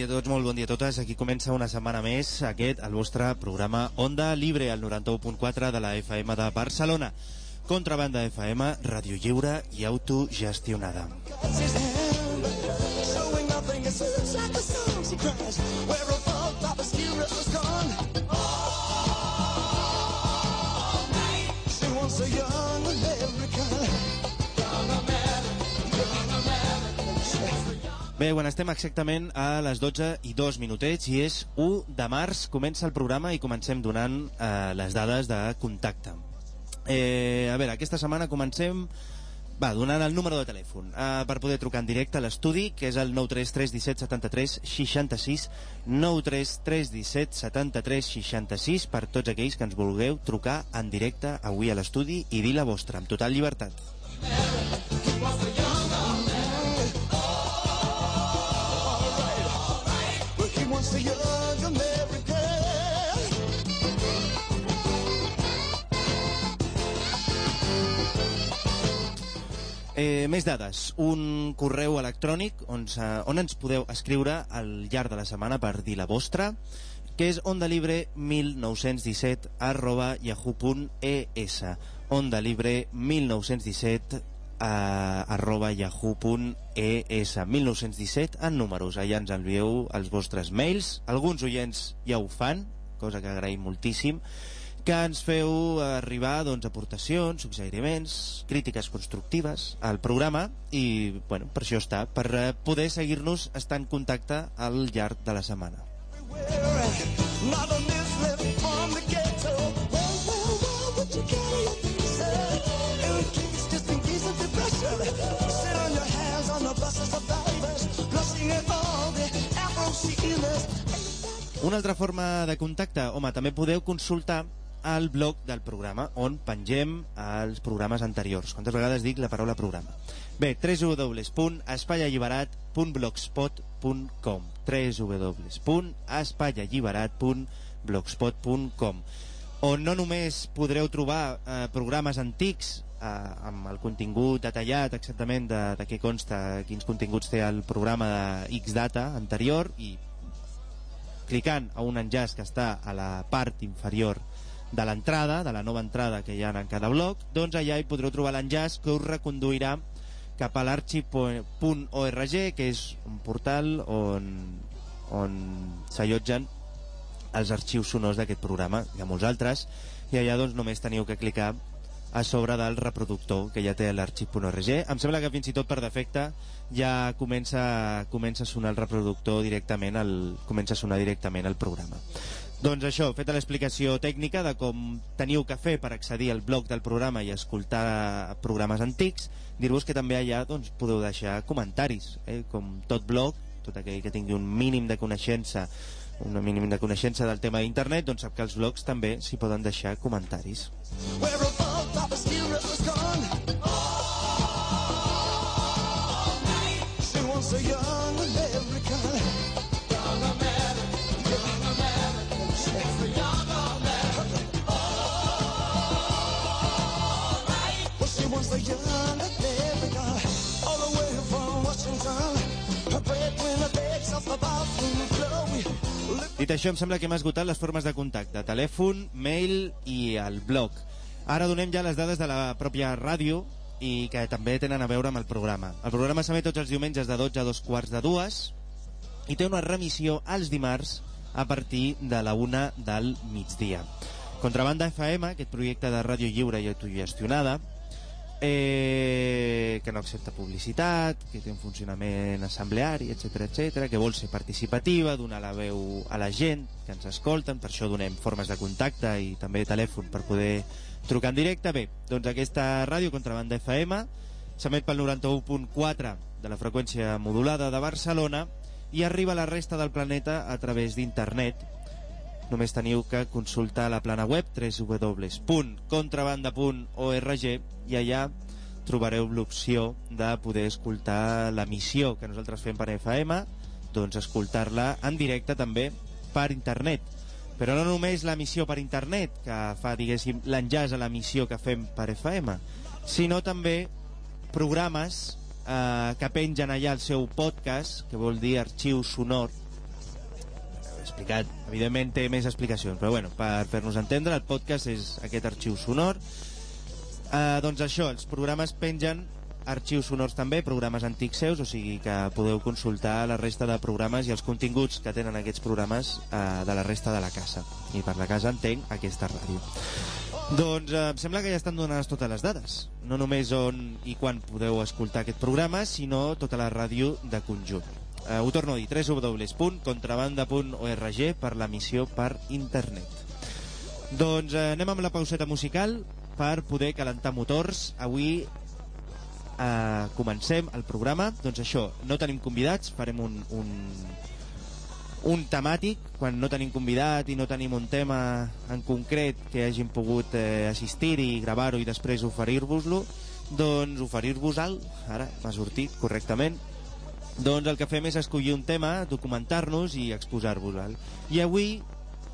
Dia a tots, molt bon dia a totes. Aquí comença una setmana més aquest, el vostre programa Onda Libre, al 91.4 de la FM de Barcelona. Contrabanda FM, ràdio lliure i autogestionada. cuts Bé, bueno, estem exactament a les 12 i 2 minutets i és 1 de març, comença el programa i comencem donant eh, les dades de contacte. Eh, a veure, aquesta setmana comencem va, donant el número de telèfon eh, per poder trucar en directe a l'estudi que és el 933 17 73 66 933 17 73 66 per tots aquells que ens vulgueu trucar en directe avui a l'estudi i dir la vostra, amb total llibertat Eh, més dades. Un correu electrònic on, on ens podeu escriure al llarg de la setmana per dir la vostra, que és ondalibre1917 arroba yahoo.es ondalibre1917 a, arroba yahoo.es 1917 en números. Allà ens envieu els vostres mails. Alguns oients ja ho fan cosa que agraïm moltíssim. Que ens feu arribar doncs, aportacions, suggeriments, crítiques constructives al programa. I bueno, per això està, per eh, poder seguir-nos estar en contacte al llarg de la setmana. Una altra forma de contacte, home, també podeu consultar al blog del programa on pengem els programes anteriors. Quantes vegades dic la paraula programa? Bé, www.espaialliberat.blogspot.com www.espaialliberat.blogspot.com on no només podreu trobar eh, programes antics eh, amb el contingut detallat exactament de, de què consta, quins continguts té el programa de X data anterior i clicant a un enllaç que està a la part inferior de l'entrada, de la nova entrada que hi ha en cada bloc, doncs allà hi podreu trobar l'enllaç que us reconduirà cap a l'arxiv.org, que és un portal on, on s'allotgen els arxius sonors d'aquest programa. Hi ha molts altres, i allà doncs només teniu que clicar a sobre del reproductor que ja té l'arxiv.org. Em sembla que fins i tot per defecte ja comença, comença a sonar el reproductor directament, el, comença a sonar directament el programa. Doncs això, feta l'explicació tècnica de com teniu que fer per accedir al blog del programa i escoltar programes antics, dir-vos que també allà doncs, podeu deixar comentaris, eh? com tot blog, tot aquell que tingui un mínim de coneixença un mínim de coneixença del tema d'internet, doncs sap que els blogs també s'hi poden deixar comentaris. Where Dit això, em sembla que hem esgotat les formes de contacte, telèfon, mail i el blog. Ara donem ja les dades de la pròpia ràdio i que també tenen a veure amb el programa. El programa s'emet tots els diumenges de 12 a dos quarts de dues i té una remissió als dimarts a partir de la una del migdia. Contrabanda FM, aquest projecte de ràdio lliure i autogestionada, eh, que no accepta publicitat, que té un funcionament assembleari, etc etc, que vol ser participativa, donar la veu a la gent que ens escolten, per això donem formes de contacte i també telèfon per poder trucar en directe. Bé, doncs aquesta ràdio Contrabanda FM s'emet pel 91.4 de la freqüència modulada de Barcelona i arriba a la resta del planeta a través d'internet només teniu que consultar la plana web www.contrabanda.org i allà trobareu l'opció de poder escoltar l'emissió que nosaltres fem per FM, doncs escoltar-la en directe també per internet. Però no només l'emissió per internet, que fa, diguéssim, l'enllaç a l'emissió que fem per FM, sinó també programes eh, que pengen allà el seu podcast, que vol dir arxiu sonor, explicat. Evidentment té més explicacions, però bueno, per fer-nos entendre, el podcast és aquest arxiu sonor. Uh, doncs això, els programes pengen arxius sonors també, programes antics seus, o sigui que podeu consultar la resta de programes i els continguts que tenen aquests programes uh, de la resta de la casa. I per la casa entenc aquesta ràdio. Doncs uh, em sembla que ja estan donades totes les dades. No només on i quan podeu escoltar aquest programa, sinó tota la ràdio de conjunt. Uh, ho torno a dir, www.contrabanda.org per l'emissió per internet. Doncs uh, anem amb la pauseta musical per poder calentar motors. Avui uh, comencem el programa. Doncs això, no tenim convidats, farem un, un, un temàtic, quan no tenim convidat i no tenim un tema en concret que hagin pogut eh, assistir i gravar-ho i després oferir-vos-lo, doncs oferir-vos-el, ara m'ha sortit correctament, doncs el que fem és escollir un tema, documentar-nos i exposar-vos-el. I avui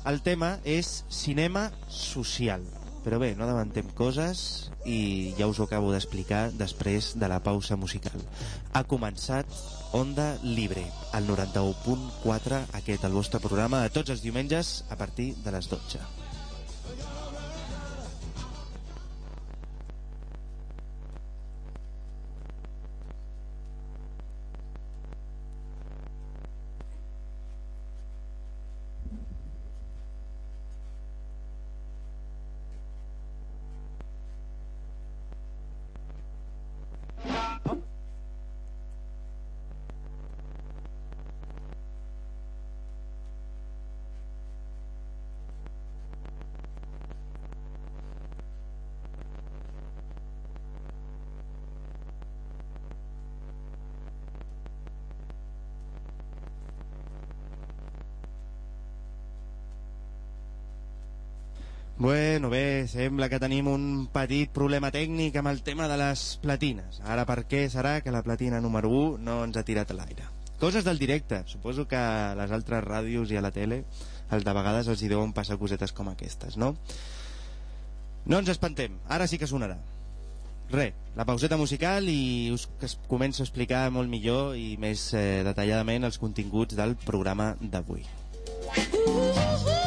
el tema és cinema social. Però bé, no demantem coses i ja us ho acabo d'explicar després de la pausa musical. Ha començat Onda Libre, al 91.4, aquest el vostre programa de tots els diumenges a partir de les 12. Bueno, bé, sembla que tenim un petit problema tècnic amb el tema de les platines. Ara per què serà que la platina número 1 no ens ha tirat a l'aire? Coses del directe. Suposo que a les altres ràdios i a la tele els de vegades els hi deuen passar cosetes com aquestes, no? No ens espantem, ara sí que sonarà. Re, la pauseta musical i us començo a explicar molt millor i més eh, detalladament els continguts del programa d'avui. Uh -huh.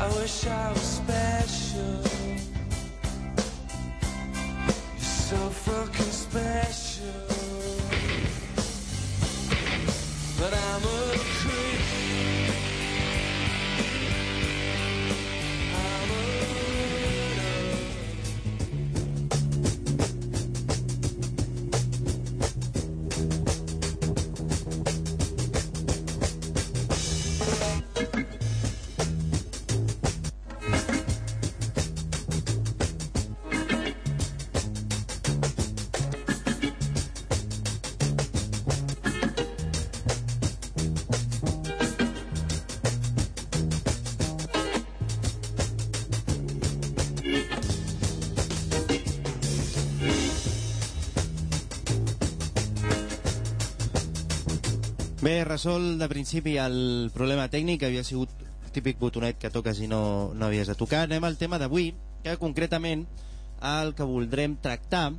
I wish I was special. You're so fucking special. Resol de principi el problema tècnic, havia sigut típic botonet que toques i no, no havies de tocar. Anem al tema d'avui, que concretament el que voldrem tractar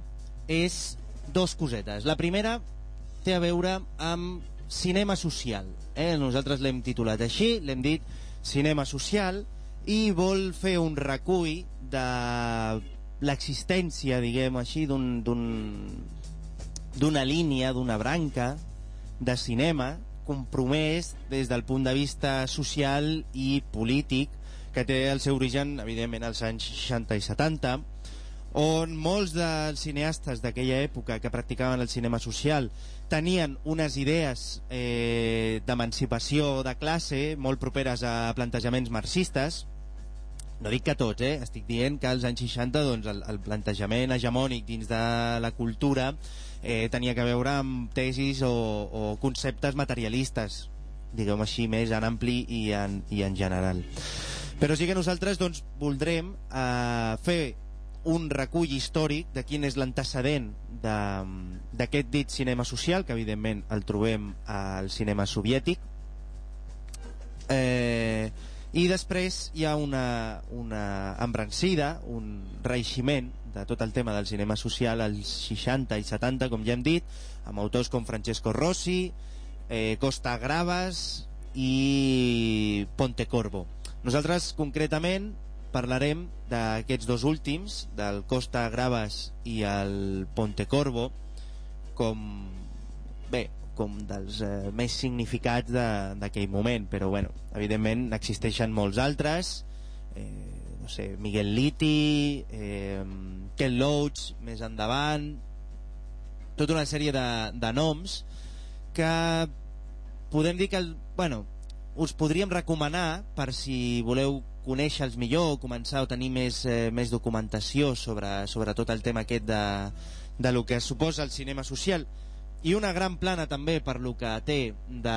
és dos cosetes. La primera té a veure amb cinema social. Eh? Nosaltres l'hem titulat així, l'hem dit cinema social, i vol fer un recull de l'existència, diguem així, d'una un, línia, d'una branca de cinema compromès des del punt de vista social i polític que té el seu origen, evidentment, als anys 60 i 70, on molts dels cineastes d'aquella època que practicaven el cinema social tenien unes idees eh, d'emancipació de classe molt properes a plantejaments marxistes, no dic que tots, eh? estic dient que als anys 60 doncs, el, el plantejament hegemònic dins de la cultura eh, tenia que veure amb tesis o, o conceptes materialistes, diguem així, més en ampli i en, i en general. Però sí que nosaltres doncs, voldrem eh, fer un recull històric de quin és l'antecedent d'aquest dit cinema social, que evidentment el trobem al cinema soviètic, eh, i després hi ha una, una embrancida, un reiximent de tot el tema del cinema social als 60 i 70, com ja hem dit, amb autors com Francesco Rossi, eh, Costa Gravas i Pontecorvo. Nosaltres, concretament, parlarem d'aquests dos últims, del Costa Gravas i el Pontecorvo, com, bé, com dels eh, més significats d'aquell moment, però bueno, evidentment existeixen molts altres, eh, no sé, Miguel Liti, eh, Ken Loach, més endavant, tota una sèrie de, de noms que podem dir que, el, bueno, us podríem recomanar per si voleu conèixer-los millor o començar a tenir més, eh, més documentació sobre, sobre tot el tema aquest de, de lo que suposa el cinema social i una gran plana també per lo que té de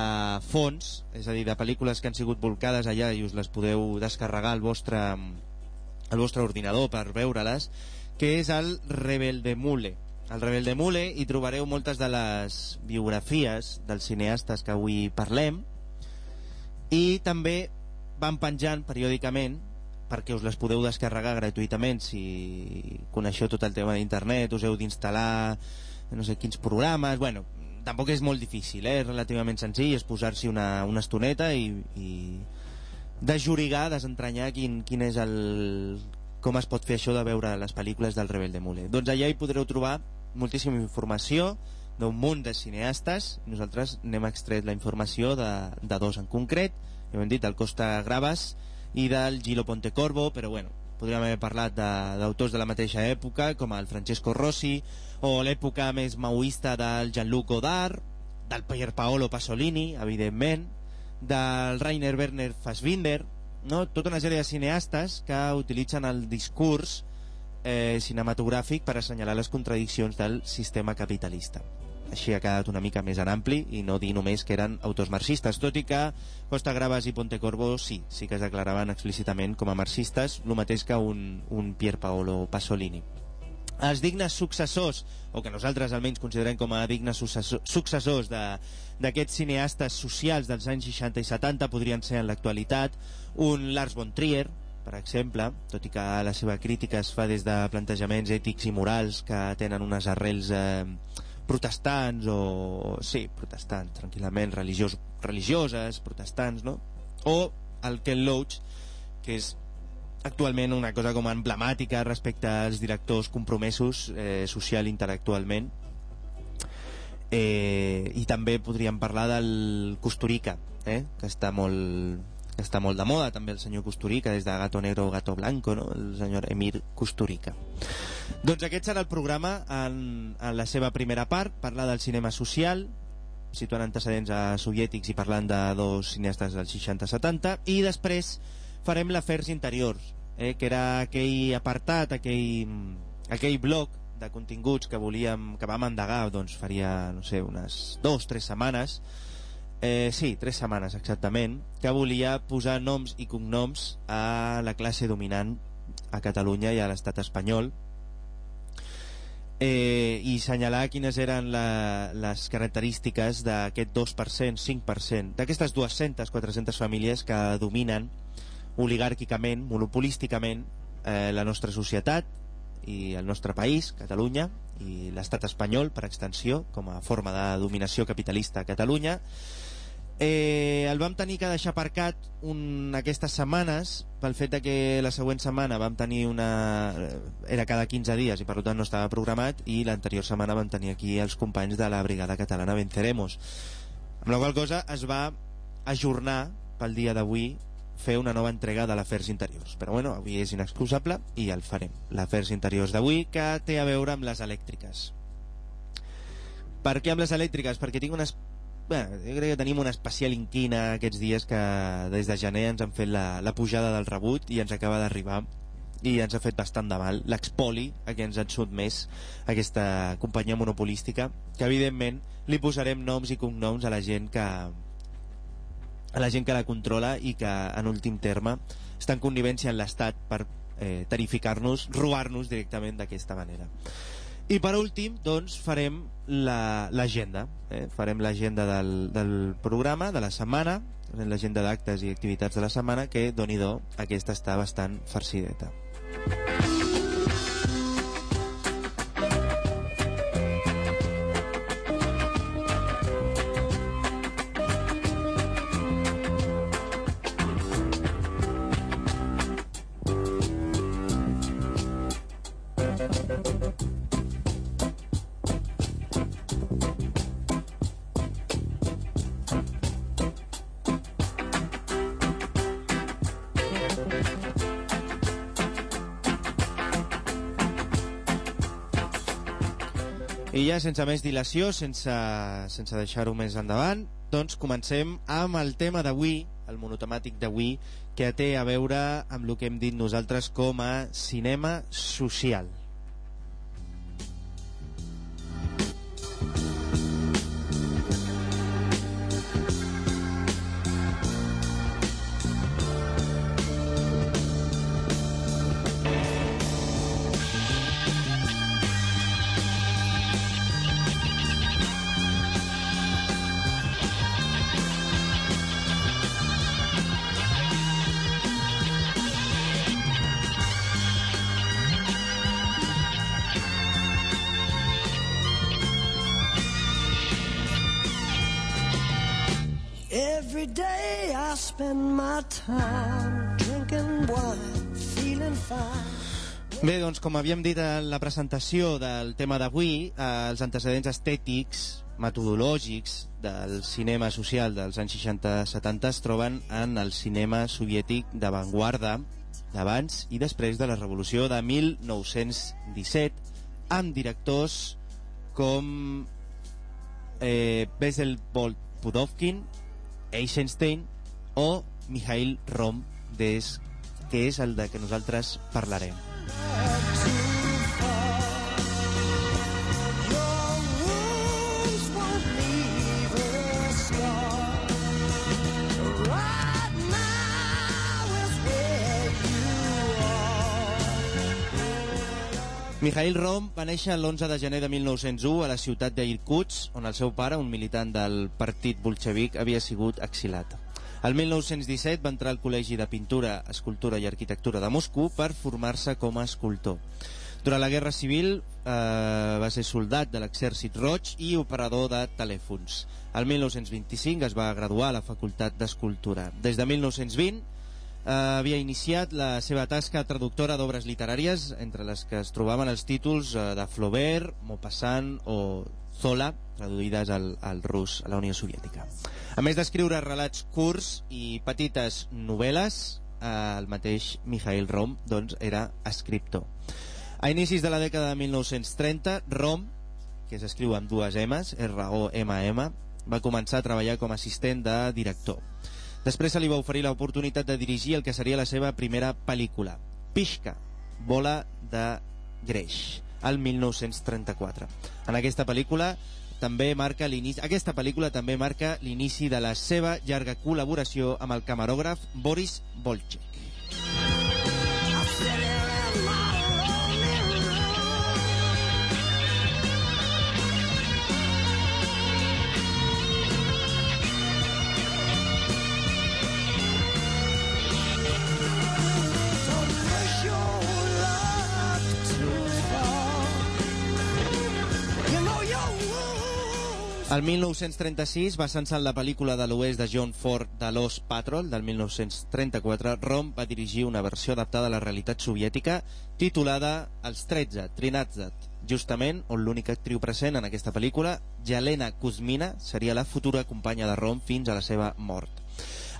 fons, és a dir, de pel·lícules que han sigut volcades allà i us les podeu descarregar al vostre, al vostre ordinador per veure-les, que és el Rebel de Mule. Al Rebel de Mule hi trobareu moltes de les biografies dels cineastes que avui parlem i també van penjant periòdicament perquè us les podeu descarregar gratuïtament si coneixeu tot el tema d'internet, us heu d'instal·lar no sé quins programes, bueno, tampoc és molt difícil, eh? és relativament senzill, és posar-s'hi una, una estoneta i, i desjurigar, desentranyar quin, quin és el... com es pot fer això de veure les pel·lícules del Rebel de Mule. Doncs allà hi podreu trobar moltíssima informació d'un munt de cineastes, nosaltres n'hem extret la informació de, de dos en concret, hem dit el Costa Gravas i del Gilo Pontecorvo, però bueno, podríem haver parlat d'autors de, de la mateixa època, com el Francesco Rossi, o l'època més maoista del Jean-Luc Godard, del Pier Paolo Pasolini, evidentment, del Rainer Werner Fassbinder, no? tota una sèrie de cineastes que utilitzen el discurs eh, cinematogràfic per assenyalar les contradiccions del sistema capitalista. Així ha quedat una mica més en ampli i no dir només que eren autors marxistes, tot i que Costa Gravas i Pontecorvo sí, sí que es declaraven explícitament com a marxistes, el mateix que un, un Pier Paolo Pasolini. Els dignes successors, o que nosaltres almenys considerem com a dignes successors d'aquests cineastes socials dels anys 60 i 70 podrien ser en l'actualitat un Lars von Trier, per exemple, tot i que la seva crítica es fa des de plantejaments ètics i morals que tenen unes arrels eh, protestants o... sí, protestants, tranquil·lament, religiós, religioses, protestants, no? O el Ken Loach, que és actualment una cosa com emblemàtica respecte als directors compromesos eh, social intel·lectualment eh, i també podríem parlar del Costurica eh, que està molt, està molt de moda també el senyor Costurica des de Gato Negro o Gato Blanco no? el senyor Emir Costurica doncs aquest serà el programa en, en la seva primera part parlar del cinema social situant antecedents a soviètics i parlant de dos cineastes dels 60-70 i després farem l'afers interiors eh, que era aquell apartat aquell, aquell bloc de continguts que volíem que vam endegar doncs faria no sé unes dues o tres setmanes Eh, sí, tres setmanes exactament, que volia posar noms i cognoms a la classe dominant a Catalunya i a l'estat espanyol eh, i assenyalar quines eren la, les característiques d'aquest 2%, 5%, d'aquestes 200-400 famílies que dominen oligàrquicament, monopolísticament eh, la nostra societat i el nostre país, Catalunya, i l'estat espanyol, per extensió, com a forma de dominació capitalista a Catalunya, Eh, el vam tenir que deixar aparcat un, aquestes setmanes pel fet de que la següent setmana vam tenir una... era cada 15 dies i per tant no estava programat i l'anterior setmana vam tenir aquí els companys de la brigada catalana Venceremos amb la qual cosa es va ajornar pel dia d'avui fer una nova entrega de l'Afers Interiors. Però bueno, avui és inexcusable i el farem. l'Afers Interiors d'avui que té a veure amb les elèctriques. Per què amb les elèctriques? perquè tinc unes Bé, jo crec que tenim una especial inquina aquests dies que des de gener ens han fet la, la pujada del rebut i ens acaba d'arribar i ens ha fet bastant de mal l'expoli a què ens han sotmès aquesta companyia monopolística que evidentment li posarem noms i cognoms a la gent que a la gent que la controla i que en últim terme està en connivència en l'Estat per eh, tarificar-nos, robar-nos directament d'aquesta manera. I per últim, doncs, farem l'agenda. La, eh? Farem l'agenda del, del programa, de la setmana, l'agenda d'actes i activitats de la setmana, que, doni do, aquesta està bastant farcideta. Música ja, sense més dilació, sense, sense deixar-ho més endavant, doncs comencem amb el tema d'avui, el monotemàtic d'avui, que té a veure amb el que hem dit nosaltres com a cinema social. Bé, doncs com havíem dit en la presentació del tema d'avui, eh, els antecedents estètics, metodològics del cinema social dels anys 60-70 es troben en el cinema soviètic d'avantguarda d'abans i després de la revolució de 1917 amb directors com eh, Bezel Pudovkin, Eisenstein o Mikhail Rom, des, que és el de que nosaltres parlarem. Mikhail Rom va néixer l'11 de gener de 1901 a la ciutat d'Irkuts, on el seu pare, un militant del partit bolxevic, havia sigut exilat. El 1917 va entrar al Col·legi de Pintura, Escultura i Arquitectura de Moscou per formar-se com a escultor. Durant la Guerra Civil eh, va ser soldat de l'Exèrcit Roig i operador de telèfons. El 1925 es va graduar a la Facultat d'Escultura. Des de 1920 eh, havia iniciat la seva tasca traductora d'obres literàries, entre les que es trobaven els títols eh, de Flaubert, Maupassant o Zola, traduïdes al, al rus a la Unió Soviètica. A més d'escriure relats curts i petites novel·les, eh, el mateix Mikhail Rom doncs, era escriptor. A inicis de la dècada de 1930, Rom, que s'escriu amb dues M's, R-O-M-M, va començar a treballar com a assistent de director. Després se li va oferir l'oportunitat de dirigir el que seria la seva primera pel·lícula, Pishka, bola de greix, al 1934. En aquesta pel·lícula també marca l'inici aquesta pel·lícula també marca l'inici de la seva llarga col·laboració amb el camerògraf Boris Bolchek. El 1936 va censar la pel·lícula de l'oest de John Ford de Lost Patrol del 1934. Rom va dirigir una versió adaptada a la realitat soviètica titulada Els 13, Trinadzat, justament on l'única actriu present en aquesta pel·lícula, Jelena Kuzmina, seria la futura companya de Rom fins a la seva mort.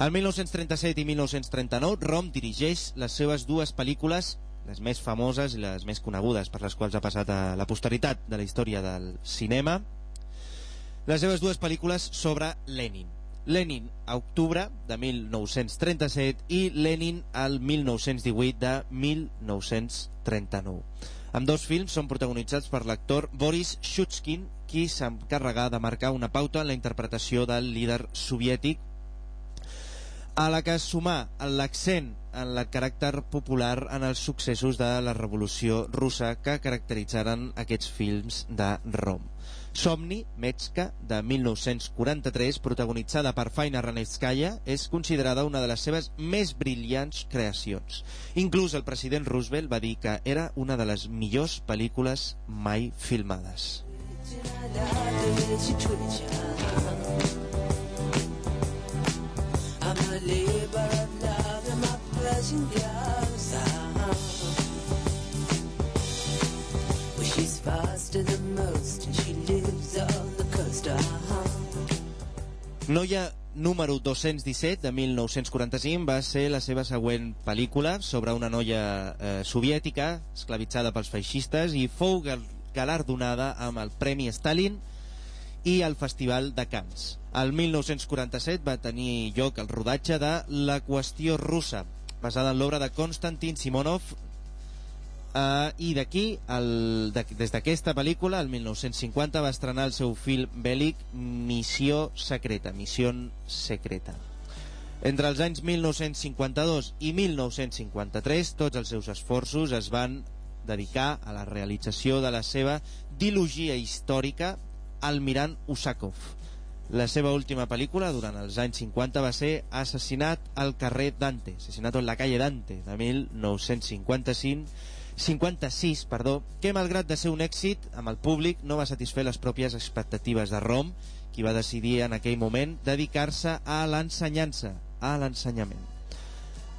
El 1937 i 1939, Rom dirigeix les seves dues pel·lícules les més famoses i les més conegudes per les quals ha passat a la posteritat de la història del cinema, les seves dues pel·lícules sobre Lenin. Lenin a octubre de 1937 i Lenin al 1918 de 1939. Amb dos films són protagonitzats per l'actor Boris Shutskin, qui s'encarregà de marcar una pauta en la interpretació del líder soviètic a la que sumà l'accent en el caràcter popular en els successos de la revolució russa que caracteritzaren aquests films de Rom. Somni, Metska, de 1943, protagonitzada per Faina Ranevskaya, és considerada una de les seves més brillants creacions. Inclús el president Roosevelt va dir que era una de les millors pel·lícules mai filmades. She's faster than most and she lives Noia número 217 de 1945 va ser la seva següent pel·lícula sobre una noia eh, soviètica esclavitzada pels feixistes i fou gal galardonada amb el Premi Stalin i el Festival de Cannes. El 1947 va tenir lloc el rodatge de La qüestió russa, basada en l'obra de Konstantin Simonov, Uh, I d'aquí, de, des d'aquesta pel·lícula, el 1950, va estrenar el seu film bèl·lic Missió Secreta, Missió Secreta. Entre els anys 1952 i 1953, tots els seus esforços es van dedicar a la realització de la seva dilogia històrica Almirant Usakov. La seva última pel·lícula, durant els anys 50, va ser Assassinat al carrer Dante, Assassinat en la calle Dante, de 1955, 56, perdó, que malgrat de ser un èxit amb el públic no va satisfer les pròpies expectatives de Rom, qui va decidir en aquell moment dedicar-se a l'ensenyança, a l'ensenyament.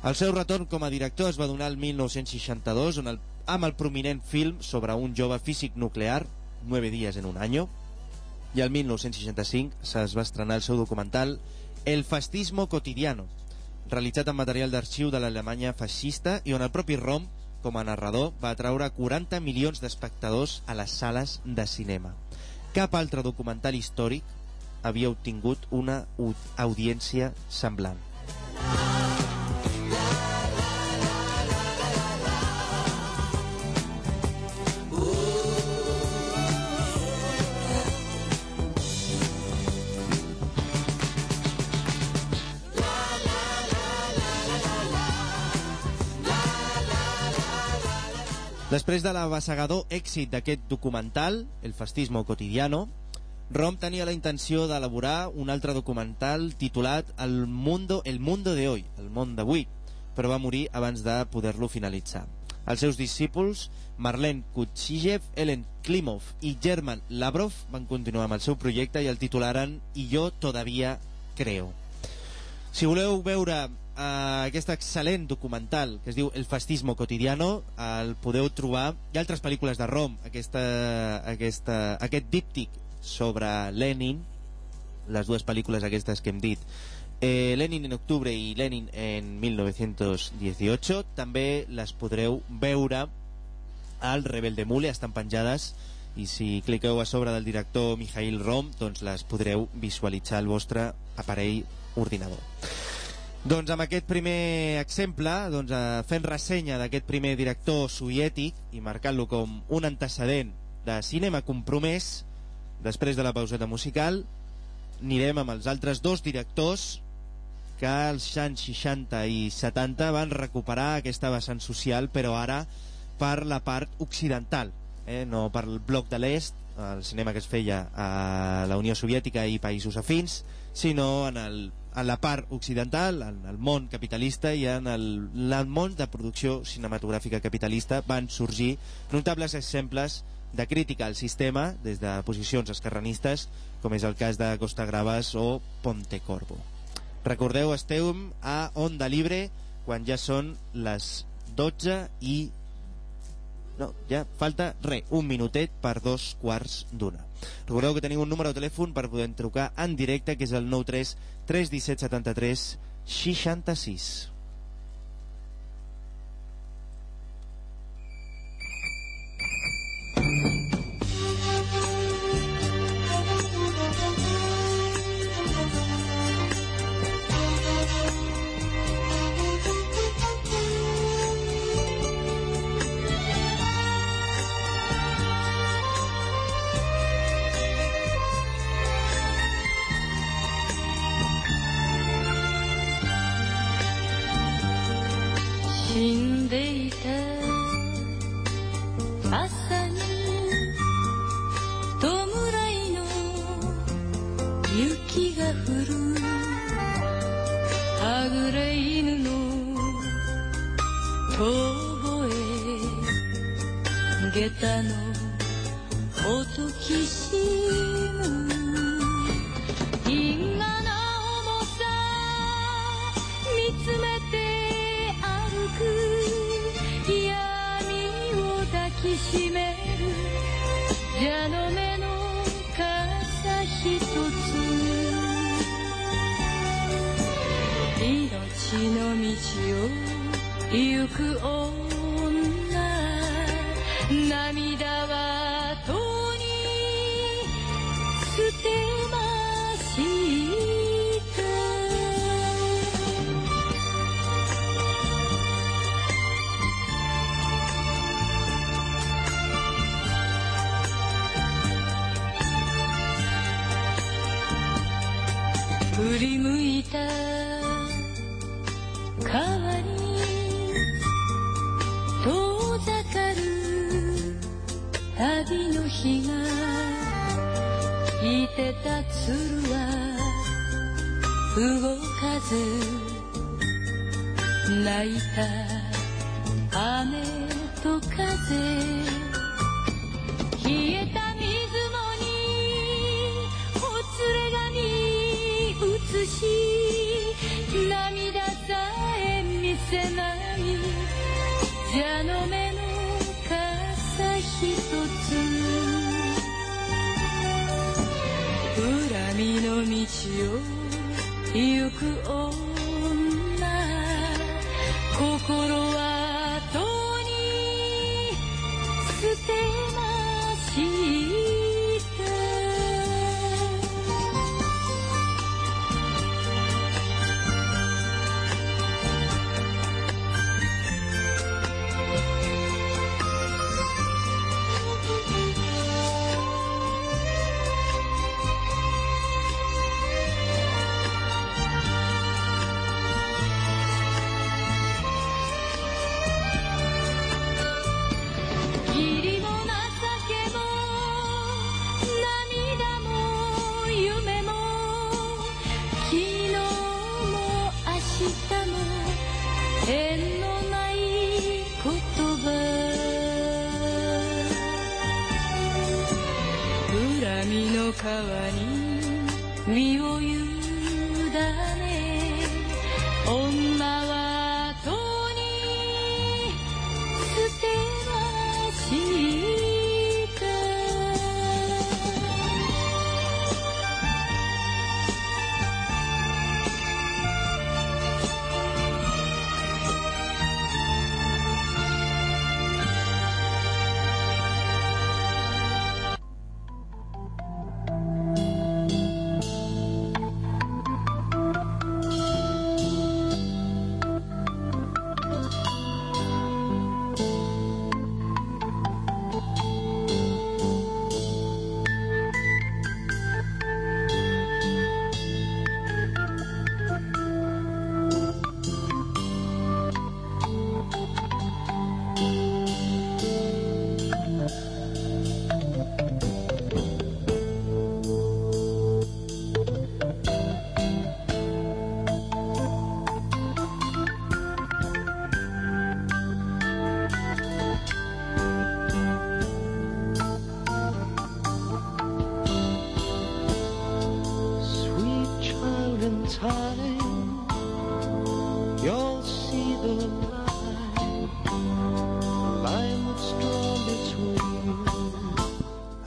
El seu retorn com a director es va donar el 1962 on el, amb el prominent film sobre un jove físic nuclear, 9 dies en un any, i el 1965 es va estrenar el seu documental El fascismo cotidiano, realitzat amb material d'arxiu de l'Alemanya feixista i on el propi Rom com a narrador, va atraure 40 milions d'espectadors a les sales de cinema. Cap altre documental històric havia obtingut una audiència semblant. Després de l'abassegador èxit d'aquest documental, El fascismo cotidiano, Rom tenia la intenció d'elaborar un altre documental titulat El mundo, el mundo de hoy, el món d'avui, però va morir abans de poder-lo finalitzar. Els seus discípuls, Marlene Kutsijev, Ellen Klimov i German Lavrov, van continuar amb el seu projecte i el titularen I jo todavía creo. Si voleu veure eh, aquest excel·lent documental que es diu El fascismo cotidiano, el podeu trobar. Ha altres pel·lícules de Rom, aquesta, aquesta, aquest díptic sobre Lenin, les dues pel·lícules aquestes que hem dit, eh, Lenin en octubre i Lenin en 1918, també les podreu veure al Rebelde Mule, estan penjades i si cliqueu a sobre del director Mijail Rom doncs les podreu visualitzar al vostre aparell ordinador. Doncs amb aquest primer exemple, doncs, eh, fent ressenya d'aquest primer director soviètic i marcant-lo com un antecedent de cinema compromès, després de la pauseta musical, anirem amb els altres dos directors que als anys 60 i 70 van recuperar aquesta vessant social, però ara per la part occidental, eh? no per el bloc de l'est, el cinema que es feia a la Unió Soviètica i països afins, sinó en, el, en la part occidental, en el món capitalista i en el, el món de producció cinematogràfica capitalista van sorgir notables exemples de crítica al sistema des de posicions esquerranistes, com és el cas de Costa Gravas o Pontecorvo. Recordeu, esteu a Onda Libre quan ja són les 12 i no, ja falta res, un minutet per dos quarts d'una. Recordeu que teniu un número de telèfon per poder trucar en directe, que és el 93 317 73 66. 恨みの道を行く女。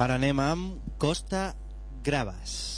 Ara anem amb Costa Graves.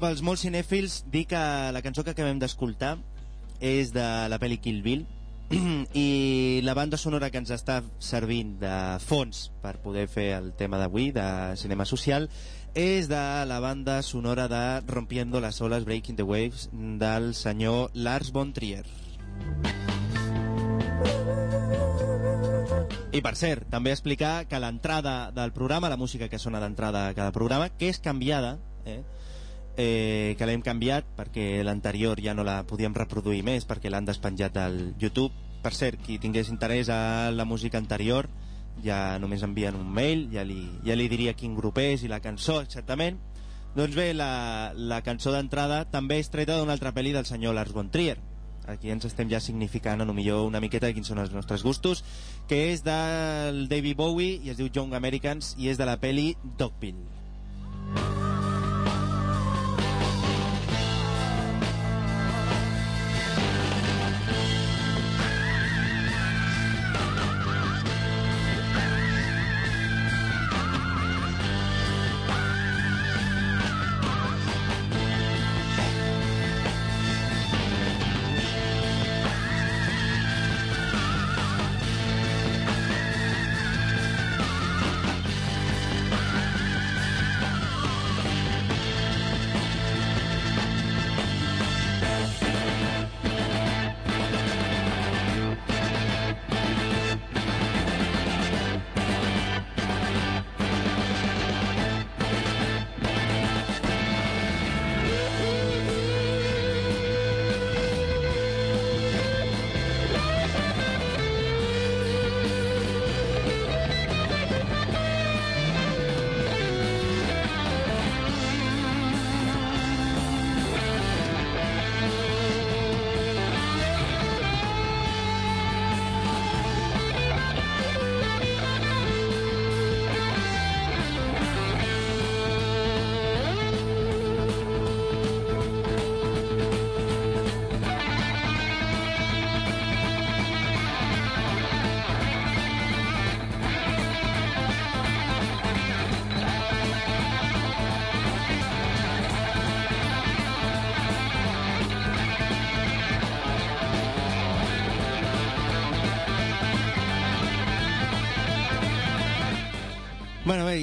Pels molts cinèfils, dir que la cançó que acabem d'escoltar és de la pel·li Kill Bill i la banda sonora que ens està servint de fons per poder fer el tema d'avui de cinema social és de la banda sonora de Rompiendo las olas, Breaking the Waves del senyor Lars von Trier. I per cert, també explicar que l'entrada del programa, la música que sona d'entrada a cada programa, que és canviada, eh? Eh, que l'hem canviat perquè l'anterior ja no la podíem reproduir més perquè l'han despenjat al YouTube. Per cert, qui tingués interès a la música anterior ja només envien un mail, ja li, ja li diria quin grup és i la cançó exactament. Doncs bé, la, la cançó d'entrada també és treta d'una altra pel·li del senyor Lars von Trier. Aquí ens estem ja significant, a lo millor, una miqueta de quins són els nostres gustos, que és del David Bowie i es diu Young Americans i és de la pel·li Dogville.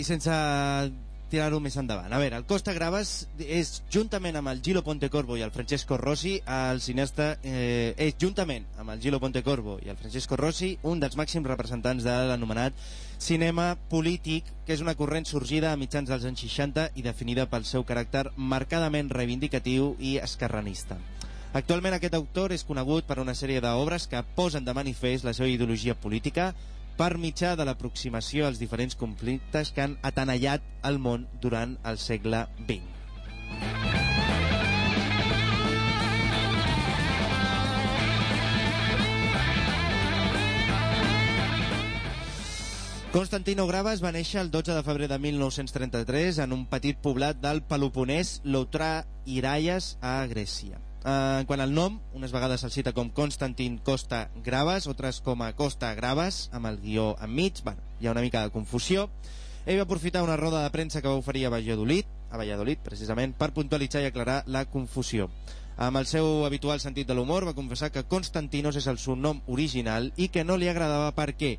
Sense tirar-ho més endavant. A veure, el Costa Graves és, juntament amb el Gilo Pontecorvo i el Francesco Rossi, el cineasta eh, és, juntament amb el Gilo Pontecorvo i el Francesco Rossi, un dels màxims representants de l'anomenat cinema polític, que és una corrent sorgida a mitjans dels anys 60 i definida pel seu caràcter marcadament reivindicatiu i esquerranista. Actualment aquest autor és conegut per una sèrie d'obres que posen de manifest la seva ideologia política, per mitjà de l'aproximació als diferents conflictes que han atenallat el món durant el segle XX. Constantino Gravas va néixer el 12 de febrer de 1933 en un petit poblat del Peloponès, Loutra Iraias, a Grècia. Eh, quan el nom, unes vegades se'l cita com Constantin Costa Gravas, altres com a Costa Gravas, amb el guió enmig, bueno, hi ha una mica de confusió. Ell va aprofitar una roda de premsa que va oferir a Valladolid, a Valladolid precisament, per puntualitzar i aclarar la confusió. Amb el seu habitual sentit de l'humor va confessar que Constantinos és el seu nom original i que no li agradava perquè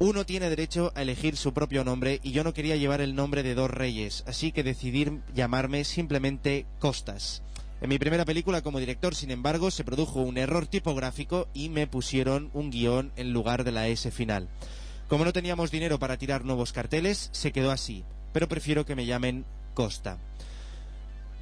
uno tiene derecho a elegir su propio nombre y yo no quería llevar el nombre de dos reyes, así que decidí llamarme simplemente Costas. En mi primera película como director, sin embargo, se produjo un error tipográfico y me pusieron un guión en lugar de la S final. Como no teníamos dinero para tirar nuevos carteles, se quedó así, pero prefiero que me llamen Costa.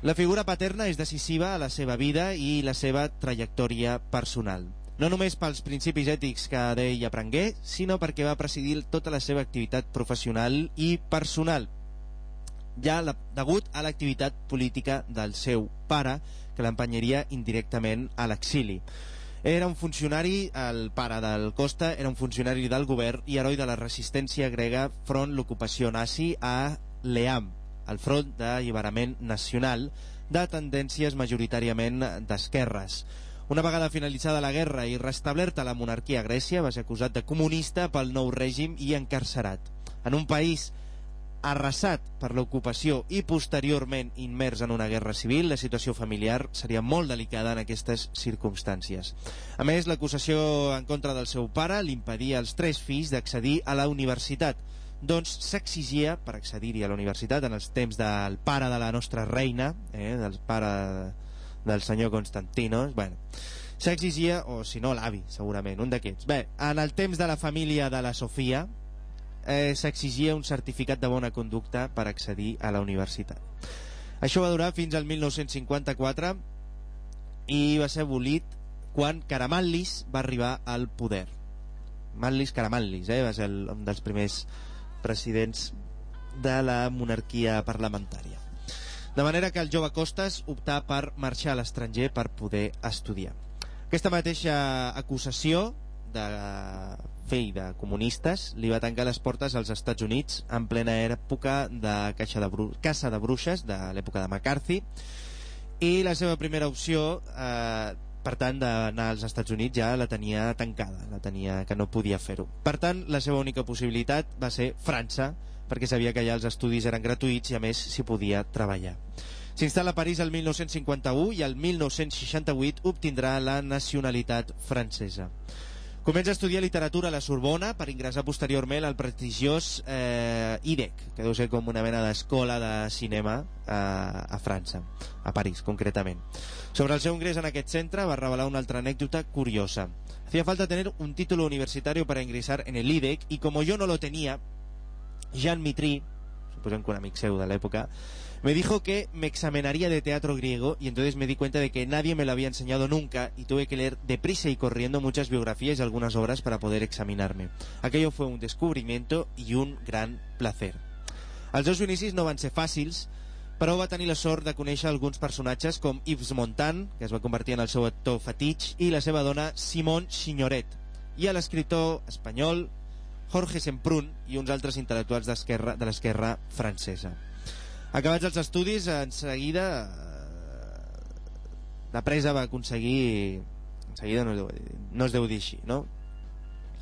La figura paterna és decisiva a la seva vida i la seva trajectòria personal. No només pels principis ètics que d'ell aprengué, sinó perquè va presidir tota la seva activitat professional i personal, ja la, degut a l'activitat política del seu pare, que l'empenyaria indirectament a l'exili. Era un funcionari, el pare del Costa, era un funcionari del govern i heroi de la resistència grega front l'ocupació nazi a l'EAM, el Front d'Alliberament Nacional, de tendències majoritàriament d'esquerres. Una vegada finalitzada la guerra i restablerta la monarquia a Grècia, va ser acusat de comunista pel nou règim i encarcerat. En un país arrasat per l'ocupació i posteriorment immers en una guerra civil, la situació familiar seria molt delicada en aquestes circumstàncies. A més, l'acusació en contra del seu pare l'impedia als tres fills d'accedir a la universitat, doncs s'exigia per accedir-hi a la universitat en els temps del pare de la nostra reina, eh, del pare del senyor Constantinos, bueno, s'exigia, o si no l'avi, segurament, un d'aquests. Bé, en el temps de la família de la Sofia, eh, s'exigia un certificat de bona conducta per accedir a la universitat. Això va durar fins al 1954 i va ser abolit quan Karamanlis va arribar al poder. Manlis Karamanlis, eh, va ser el, un dels primers presidents de la monarquia parlamentària. De manera que el jove Costas optà per marxar a l'estranger per poder estudiar. Aquesta mateixa acusació de fill de comunistes li va tancar les portes als Estats Units en plena època de caixa de bru caça de bruixes de l'època de McCarthy. I la seva primera opció eh, per tant d'anar als Estats Units ja la tenia tancada la tenia que no podia fer-ho. Per tant la seva única possibilitat va ser França perquè sabia que allà els estudis eren gratuïts i a més s'hi podia treballar. S'instal·la a París el 1951 i el 1968 obtindrà la nacionalitat francesa. Comença a estudiar literatura a la Sorbona per ingressar posteriorment al prestigiós eh, IDEC, que deu ser com una mena d'escola de cinema eh, a França, a París concretament. Sobre el seu ingrés en aquest centre va revelar una altra anècdota curiosa. Hacía falta tener un título universitario para ingresar en el IDEC y como yo no lo tenía, Jean Mitry, suposo que un amic seu de l'època, me dijo que me examinaría de teatro griego y entonces me di cuenta de que nadie me lo había enseñado nunca y tuve que leer deprisa y corriendo muchas biografías y algunas obras para poder examinarme. Aquello fue un descubrimiento y un gran placer. Els seus inicis no van ser fàcils, però va tenir la sort de conèixer alguns personatges com Yves Montand, que es va convertir en el seu actor fetitx, i la seva dona Simone Signoret, i a l'escriptor espanyol Jorge Semprún i uns altres intel·lectuals de l'esquerra francesa. Acabats els estudis, en seguida eh, la presa va aconseguir en seguida no es deu, no es deu dir així no?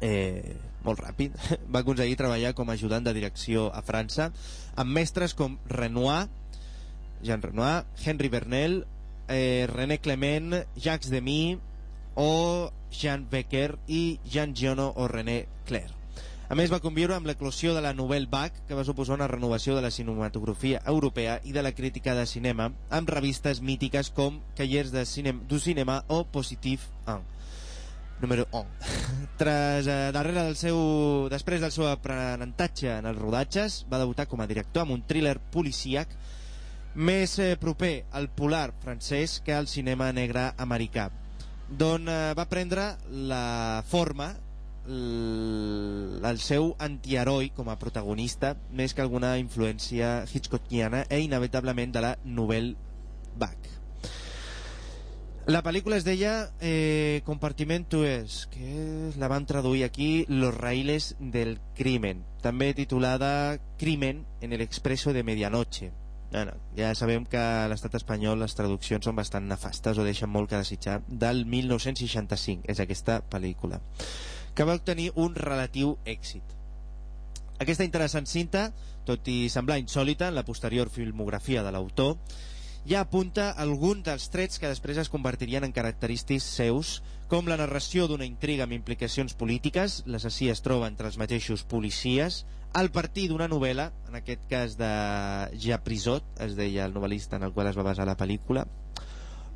eh, molt ràpid va aconseguir treballar com a ajudant de direcció a França amb mestres com Renoir Jean Renoir, Henri Bernel eh, René Clement Jacques Demy o Jean Becker i Jean Giono o René Clair A més, va conviure amb l'eclosió de la Nouvelle Vague, que va suposar una renovació de la cinematografia europea i de la crítica de cinema, amb revistes mítiques com Callers de Cinem du Cinema o Positif 1 número 1. Tras, eh, darrere del seu, després del seu aprenentatge en els rodatges, va debutar com a director amb un thriller policíac més eh, proper al polar francès que al cinema negre americà, d'on eh, va prendre la forma el seu antiheroi com a protagonista més que alguna influència hitchcockiana e inevitablement de la Nouvelle Vague. La pel·lícula es deia eh, Compartimento es, que la van traduir aquí Los raíles del crimen, també titulada Crimen en el expreso de medianoche. Bueno, ja sabem que a l'estat espanyol les traduccions són bastant nefastes o deixen molt que desitjar. Del 1965 és aquesta pel·lícula, que va obtenir un relatiu èxit. Aquesta interessant cinta, tot i semblar insòlita en la posterior filmografia de l'autor, ja apunta algun dels trets que després es convertirien en característics seus, com la narració d'una intriga amb implicacions polítiques, l'assassí es troba entre els mateixos policies, el partir d'una novel·la, en aquest cas de Japrisot, es deia el novel·lista en el qual es va basar la pel·lícula,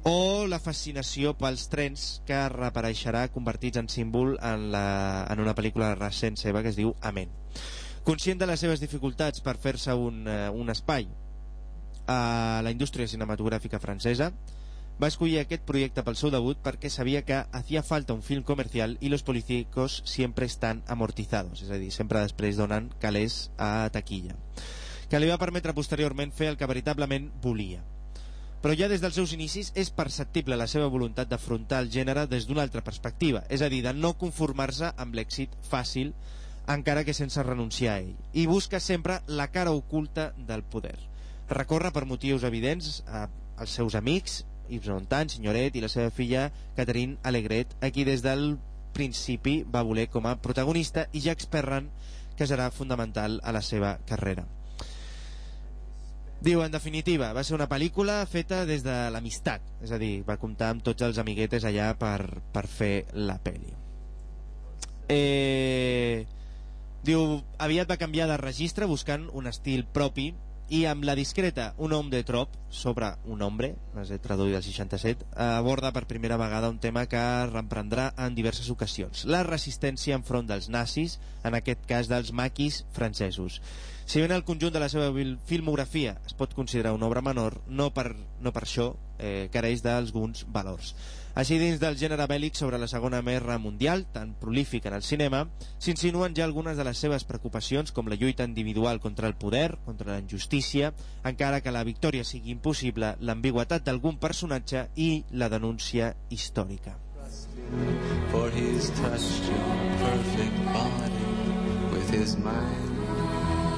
o la fascinació pels trens que reapareixerà convertits en símbol en, la, en una pel·lícula recent seva que es diu Amen. Conscient de les seves dificultats per fer-se un, eh, un espai a la indústria cinematogràfica francesa, va escollir aquest projecte pel seu debut perquè sabia que hacía falta un film comercial i los policíacos siempre están amortizados, és a dir, sempre després donen calés a taquilla, que li va permetre posteriorment fer el que veritablement volia. Però ja des dels seus inicis és perceptible la seva voluntat d'afrontar el gènere des d'una altra perspectiva, és a dir, de no conformar-se amb l'èxit fàcil encara que sense renunciar a ell, i busca sempre la cara oculta del poder. Recorre per motius evidents a, als seus amics, Yves Montand, Signoret i la seva filla Catherine Alegret, a qui des del principi va voler com a protagonista i Jacques Perrin, que serà fundamental a la seva carrera. Diu, en definitiva, va ser una pel·lícula feta des de l'amistat, és a dir, va comptar amb tots els amiguetes allà per, per fer la pel·li. Eh, diu, aviat va canviar de registre buscant un estil propi i amb la discreta Un home de trop sobre un hombre, les he traduït al 67, aborda per primera vegada un tema que reprendrà en diverses ocasions, la resistència enfront dels nazis, en aquest cas dels maquis francesos. Si bé en el conjunt de la seva filmografia es pot considerar una obra menor, no per, no per això eh, careix d'alguns valors. Així dins del gènere bèl·lic sobre la Segona Guerra Mundial, tan prolífic en el cinema, s'insinuen ja algunes de les seves preocupacions com la lluita individual contra el poder, contra la injustícia, encara que la victòria sigui impossible, l'ambigüetat d'algun personatge i la denúncia històrica. For he's touched your perfect body with his mind.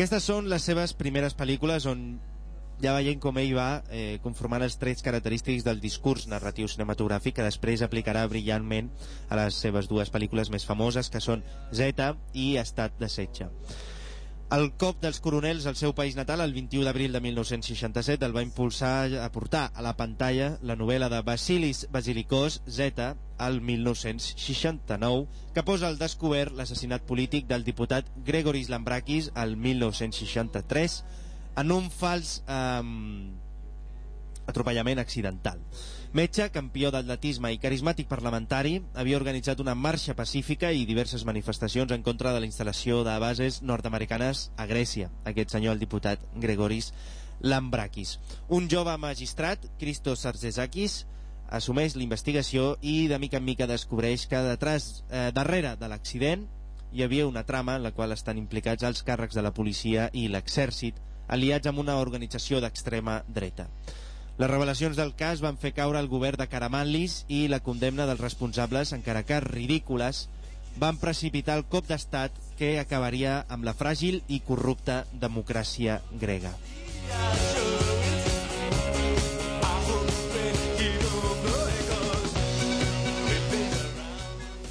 Aquestes són les seves primeres pel·lícules on ja veiem com ell va eh, conformant els trets característics del discurs narratiu cinematogràfic que després aplicarà brillantment a les seves dues pel·lícules més famoses que són Zeta i Estat de setge. El cop dels coronels al seu país natal el 21 d'abril de 1967 el va impulsar a portar a la pantalla la novel·la de Basilis Basilikos, Zeta, al 1969, que posa al descobert l'assassinat polític del diputat Gregoris Lambrakis al 1963 en un fals eh, atropellament accidental. Metge, campió d'atletisme i carismàtic parlamentari, havia organitzat una marxa pacífica i diverses manifestacions en contra de la instal·lació de bases nord-americanes a Grècia, aquest senyor, el diputat Gregoris Lambrakis. Un jove magistrat, Christos Arzesakis, assumeix l'investigació i de mica en mica descobreix que detrás, eh, darrere de l'accident hi havia una trama en la qual estan implicats els càrrecs de la policia i l'exèrcit aliats amb una organització d'extrema dreta. Les revelacions del cas van fer caure el govern de Karamanlis i la condemna dels responsables, encara que ridícules, van precipitar el cop d'estat que acabaria amb la fràgil i corrupta democràcia grega.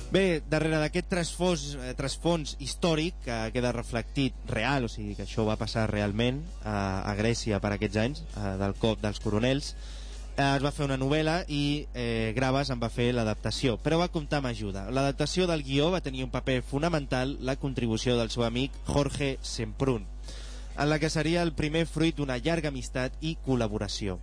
Bé, darrere d'aquest trasfons, eh, trasfons històric que queda reflectit real, o sigui que això va passar realment a, a Grècia per aquests anys, eh, del cop dels coronels, eh, es va fer una novel·la i eh, Graves en va fer l'adaptació, però va comptar amb ajuda. L'adaptació del guió va tenir un paper fonamental la contribució del seu amic Jorge Semprún, en la que seria el primer fruit d'una llarga amistat i col·laboració.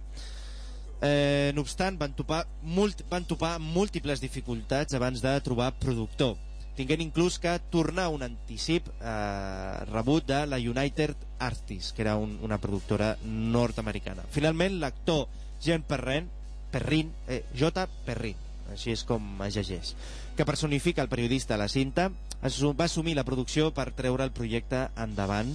Eh, no obstant, van topar, mult, van topar múltiples dificultats abans de trobar productor, tinguent inclús que tornar un anticip eh, rebut de la United Artists, que era un, una productora nord-americana. Finalment, l'actor Jean Perrin, Perrin eh, J. Perrin, així és com es llegeix, que personifica el periodista a la cinta, assu- va assumir la producció per treure el projecte endavant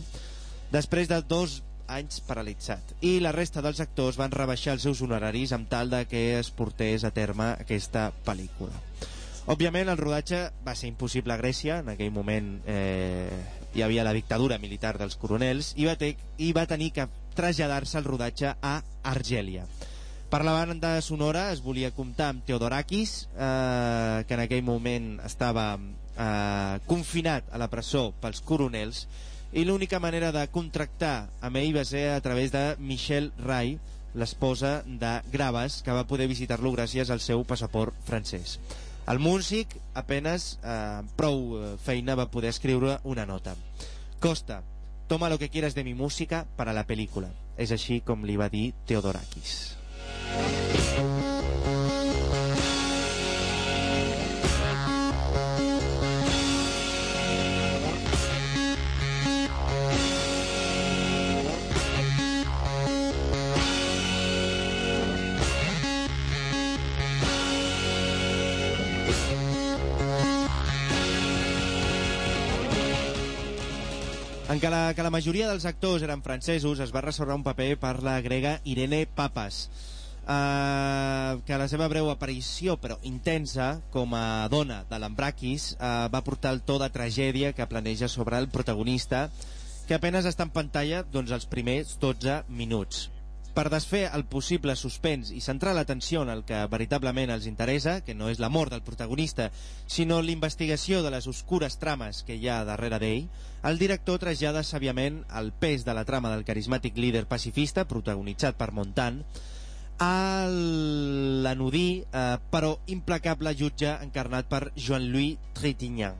després de dos anys paralitzat i la resta dels actors van rebaixar els seus honoraris amb tal de que es portés a terme aquesta pel·lícula. Òbviament el rodatge va ser impossible a Grècia, en aquell moment eh, hi havia la dictadura militar dels coronels i va, ter, i va tenir que traslladar-se el rodatge a Argèlia. Per la banda sonora es volia comptar amb Theodorakis, eh, que en aquell moment estava eh, confinat a la presó pels coronels, i l'única manera de contractar amb ell va ser a través de Michelle Ray, l'esposa de Graves, que va poder visitar-lo gràcies al seu passaport francès. El músic apenas eh, prou eh, feina va poder escriure una nota. Costa, toma lo que quieras de mi música para la película. És així com li va dir Theodorakis. En la, que la majoria dels actors eren francesos, es va reservar un paper per la grega Irene Papas, eh, que la seva breu aparició, però intensa, com a dona de l'Ambrakis, eh, va portar el to de tragèdia que planeja sobre el protagonista, que apenes està en pantalla doncs, els primers 12 minuts. Per desfer el possible suspens i centrar l'atenció en el que veritablement els interessa, que no és la mort del protagonista, sinó l'investigació de les oscures trames que hi ha darrere d'ell, el director trasllada sàviament el pes de la trama del carismàtic líder pacifista, protagonitzat per Montan, a l'anodí eh, però implacable jutge encarnat per Jean-Louis Trintignant.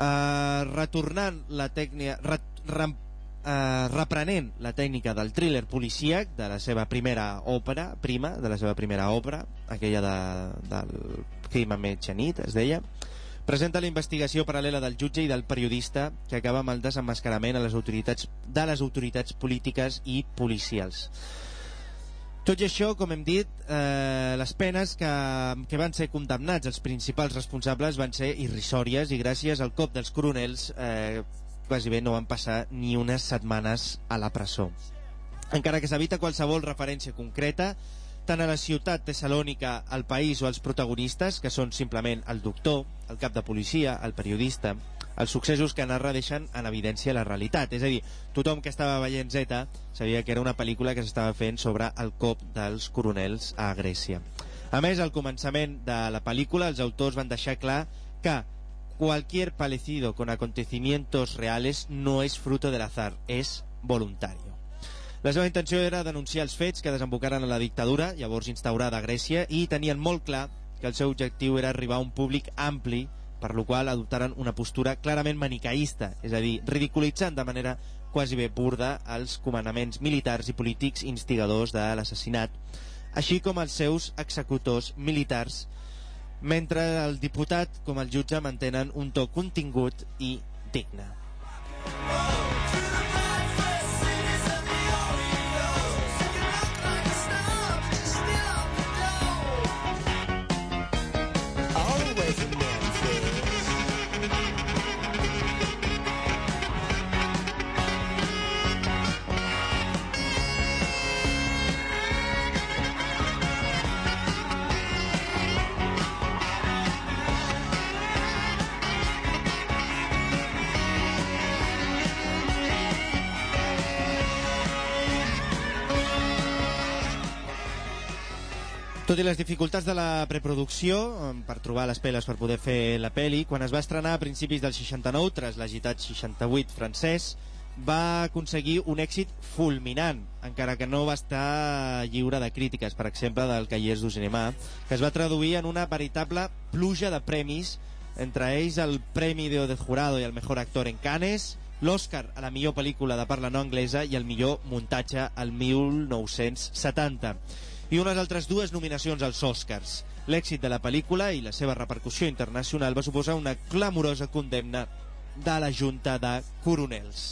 Eh, retornant la tècnica... Re, eh, reprenent la tècnica del thriller policíac de la seva primera òpera, prima, de la seva primera òpera, aquella de, del crim a mitjanit, es deia, presenta la investigació paral·lela del jutge i del periodista que acaba amb el desenmascarament a les autoritats, de les autoritats polítiques i policials. Tot i això, com hem dit, eh, les penes que, que van ser condemnats els principals responsables van ser irrisòries i gràcies al cop dels coronels eh, quasi bé no van passar ni unes setmanes a la presó. Encara que s'evita qualsevol referència concreta, tant a la ciutat tessalònica, al país o als protagonistes, que són simplement el doctor, el cap de policia, el periodista, els successos que narra deixen en evidència la realitat. És a dir, tothom que estava veient Zeta sabia que era una pel·lícula que s'estava fent sobre el cop dels coronels a Grècia. A més, al començament de la pel·lícula, els autors van deixar clar que cualquier parecido con acontecimientos reales no es fruto del azar, es voluntario. La seva intenció era denunciar els fets que desembocaren a la dictadura, llavors instaurada a Grècia, i tenien molt clar que el seu objectiu era arribar a un públic ampli, per lo qual adoptaren una postura clarament manicaïsta, és a dir, ridiculitzant de manera quasi bé burda els comandaments militars i polítics instigadors de l'assassinat, així com els seus executors militars, mentre el diputat com el jutge mantenen un to contingut i digne. Tot i les dificultats de la preproducció, per trobar les peles per poder fer la peli, quan es va estrenar a principis del 69, tras l'agitat 68 francès, va aconseguir un èxit fulminant, encara que no va estar lliure de crítiques, per exemple, del Cahiers du que es va traduir en una veritable pluja de premis, entre ells el Premi de del Jurado i el Mejor Actor en Cannes, l'Oscar a la millor pel·lícula de parla no anglesa i el millor muntatge al 1970 i unes altres dues nominacions als Oscars. L'èxit de la pel·lícula i la seva repercussió internacional va suposar una clamorosa condemna de la Junta de Coronels.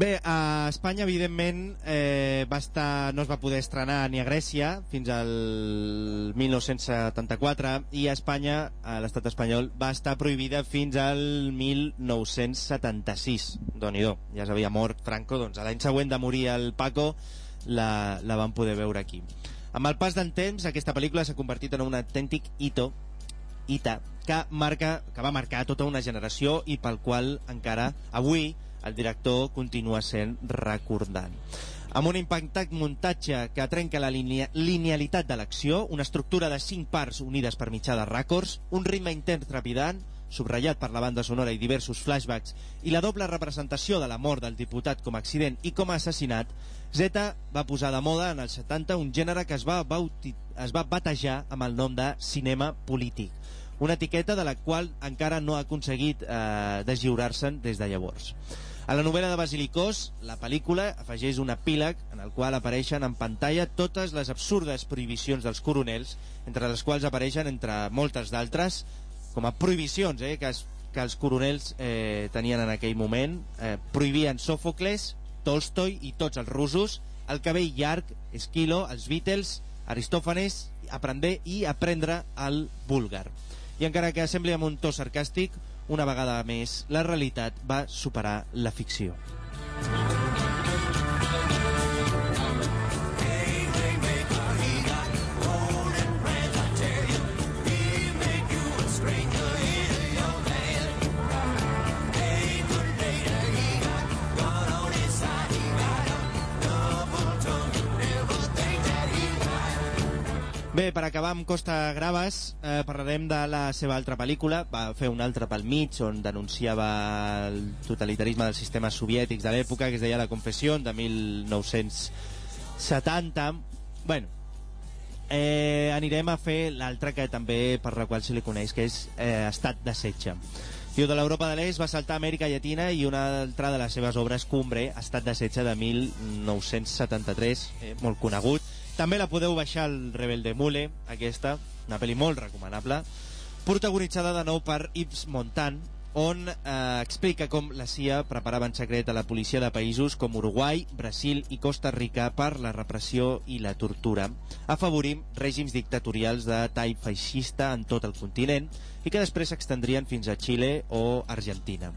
Bé, a Espanya, evidentment, eh, va estar, no es va poder estrenar ni a Grècia fins al 1974 i a Espanya, a l'estat espanyol, va estar prohibida fins al 1976. doni -do. ja s'havia mort Franco, doncs l'any següent de morir el Paco la, la van poder veure aquí. Amb el pas del temps, aquesta pel·lícula s'ha convertit en un autèntic hito Ita, que, marca, que va marcar tota una generació i pel qual encara avui el director continua sent recordant. Amb un impactat muntatge que trenca la linea, linealitat de l'acció, una estructura de cinc parts unides per mitjà de ràcords, un ritme intens trepidant, subratllat per la banda sonora i diversos flashbacks, i la doble representació de la mort del diputat com a accident i com a assassinat, Zeta va posar de moda en els 70 un gènere que es va, bauti, es va batejar amb el nom de cinema polític una etiqueta de la qual encara no ha aconseguit eh, deslliurar-se'n des de llavors. A la novel·la de Basilicós, la pel·lícula afegeix un epíleg en el qual apareixen en pantalla totes les absurdes prohibicions dels coronels, entre les quals apareixen, entre moltes d'altres, com a prohibicions eh, que, es, que els coronels eh, tenien en aquell moment. Eh, prohibien Sòfocles, Tolstoi i tots els russos, el cabell llarg, Esquilo, els Beatles, Aristòfanes, aprender i aprendre el búlgar i encara que sembli amb un to sarcàstic, una vegada més, la realitat va superar la ficció. Bé, per acabar amb Costa Graves, eh, parlarem de la seva altra pel·lícula. Va fer una altra pel mig on denunciava el totalitarisme dels sistemes soviètics de l'època, que es deia La Confessió, de 1970. Bueno, eh, anirem a fer l'altra que també per la qual se li coneix, que és eh, Estat de setge. Diu, de l'Europa de l'Est va saltar a Amèrica Llatina i una altra de les seves obres cumbre, Estat de setge de 1973, eh, molt conegut, també la podeu baixar al Rebelde Mule, aquesta, una pel·li molt recomanable, protagonitzada de nou per Yves Montand, on eh, explica com la CIA preparava en secret a la policia de països com Uruguai, Brasil i Costa Rica per la repressió i la tortura, afavorint règims dictatorials de tall feixista en tot el continent i que després s'extendrien fins a Xile o Argentina.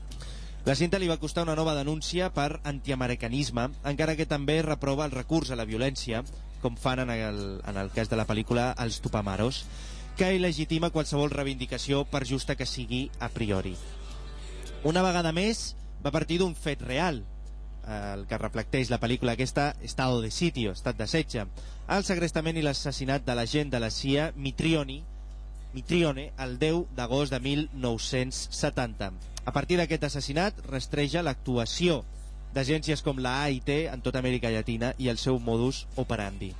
La cinta li va costar una nova denúncia per antiamericanisme, encara que també reprova el recurs a la violència, com fan en el, en el cas de la pel·lícula Els Tupamaros, que il·legitima qualsevol reivindicació per justa que sigui a priori. Una vegada més, va partir d'un fet real, el que reflecteix la pel·lícula aquesta Estado de Sitio, estat de setge, el segrestament i l'assassinat de l'agent de la CIA Mitrioni, Mitrione el 10 d'agost de 1970. A partir d'aquest assassinat rastreja l'actuació d'agències com la AIT en tota Amèrica Llatina i el seu modus operandi.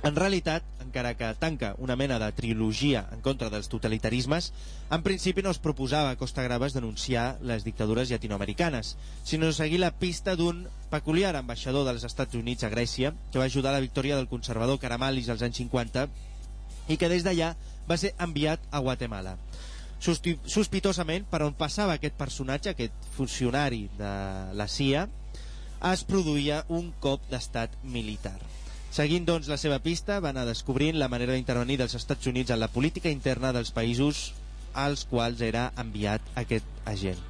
En realitat, encara que tanca una mena de trilogia en contra dels totalitarismes, en principi no es proposava a Costa Graves denunciar les dictadures llatinoamericanes, sinó seguir la pista d'un peculiar ambaixador dels Estats Units a Grècia, que va ajudar a la victòria del conservador Caramalis als anys 50 i que des d'allà va ser enviat a Guatemala. Sospitosament, per on passava aquest personatge, aquest funcionari de la CIA, es produïa un cop d'estat militar. Seguint, doncs, la seva pista, va anar descobrint la manera d'intervenir dels Estats Units en la política interna dels països als quals era enviat aquest agent.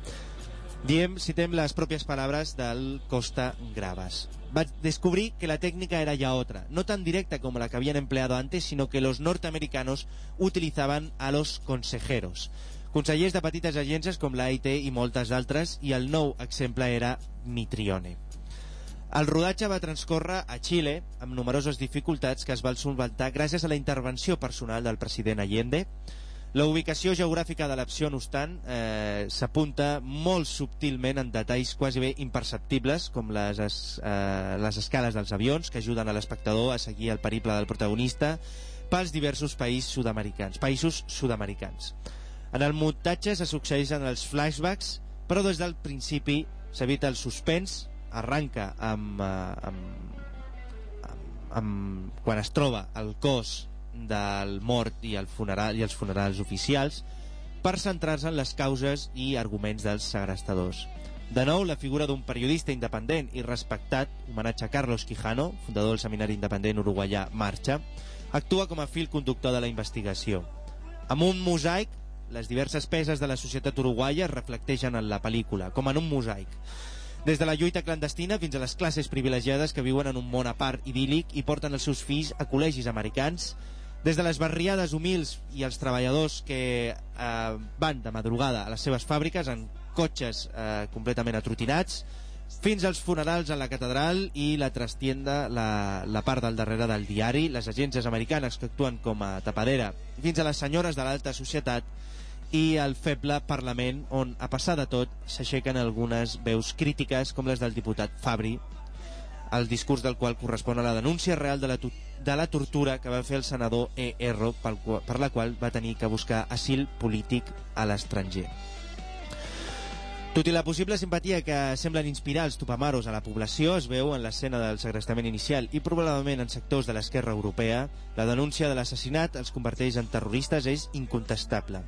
Diem, citem les pròpies paraules del Costa Graves. Va descubrir que la técnica era ya otra, no tan directa como la que habían empleado antes, sino que los norteamericanos utilizaban a los consejeros. Consellers de petites agències com l'AIT i moltes d'altres, i el nou exemple era Mitrione. El rodatge va transcórrer a Xile amb numeroses dificultats que es van solventar gràcies a la intervenció personal del president Allende. La ubicació geogràfica de l'opció, no obstant, eh, s'apunta molt subtilment en detalls quasi bé imperceptibles, com les, es, eh, les escales dels avions, que ajuden a l'espectador a seguir el periple del protagonista pels diversos països sud-americans. Països sud-americans. En el muntatge se succeeixen els flashbacks, però des del principi s'evita el suspens, arranca amb, eh, amb, amb, amb, quan es troba el cos del mort i, el funeral, i els funerals oficials per centrar-se en les causes i arguments dels segrestadors. De nou, la figura d'un periodista independent i respectat, homenatge a Carlos Quijano, fundador del Seminari Independent Uruguaià Marxa, actua com a fil conductor de la investigació. Amb un mosaic, les diverses peces de la societat uruguaia es reflecteixen en la pel·lícula, com en un mosaic. Des de la lluita clandestina fins a les classes privilegiades que viuen en un món a part idíl·lic i porten els seus fills a col·legis americans, des de les barriades humils i els treballadors que eh, van de madrugada a les seves fàbriques en cotxes eh, completament atrotinats, fins als funerals a la catedral i la trastienda, la, la part del darrere del diari, les agències americanes que actuen com a tapadera, fins a les senyores de l'alta societat i el feble Parlament, on, a passar de tot, s'aixequen algunes veus crítiques, com les del diputat Fabri, el discurs del qual correspon a la denúncia real de la, de la tortura que va fer el senador E. Qual, per la qual va tenir que buscar asil polític a l'estranger. Tot i la possible simpatia que semblen inspirar els tupamaros a la població es veu en l'escena del segrestament inicial i probablement en sectors de l'esquerra europea, la denúncia de l'assassinat els converteix en terroristes és incontestable,